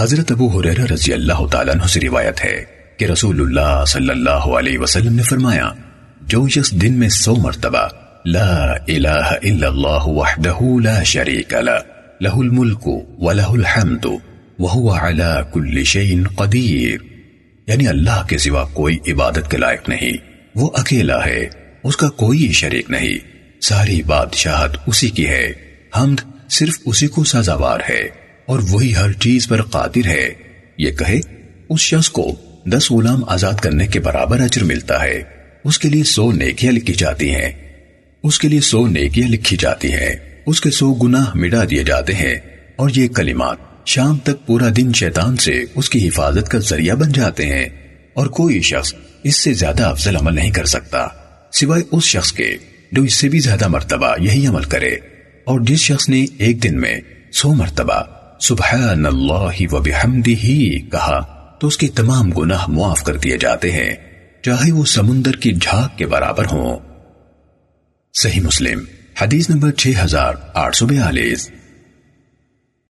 حضرت ابو حریرہ رضی اللہ تعالیٰ عنہ سے روایت ہے کہ رسول اللہ صلی اللہ علیہ وسلم نے فرمایا، جو شخص دن میں سو مرتبہ لا الہ الا اللہ وحدہ لا شریک لا لہ الملک ولہ الحمد وہو علا کل شیء قدیر۔ یعنی اللہ کے سوا کوئی عبادت کے لائق نہیں، وہ اکیلا ہے، اس کا کوئی شریک نہیں۔ ساری بادشاہت اسی کی ہے، حمد صرف اسی کو سزاوار ہے۔ اور وہی ہر چیز پر قادر ہے۔ یہ کہے، اس شخص کو دس غلام آزاد کرنے کے برابر اجر ملتا ہے۔ اس کے لیے سو نیکیاں لکھی جاتی ہیں۔ اس کے لیے سو نیکیاں لکھی جاتی ہیں۔ اس کے سو گناہ مٹا دیے جاتے ہیں۔ اور یہ کلمات شام تک پورا دن شیطان سے اس کی حفاظت کا ذریعہ بن جاتے ہیں۔ اور کوئی شخص اس سے زیادہ افضل عمل نہیں کر سکتا۔ سوائے اس شخص کے جو اس سے بھی زیادہ مرتبہ یہی عمل کرے۔ اور جس شخص نے ایک دن میں سو مرتبہ سبحان اللہ و ہی کہا، تو اس کے تمام گناہ معاف کر دیے جاتے ہیں، چاہے وہ سمندر کی جھاگ کے برابر ہوں۔ صحیح مسلم، حدیث نمبر 6842